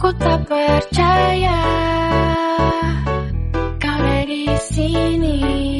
Ku tak percaya kau ada di sini.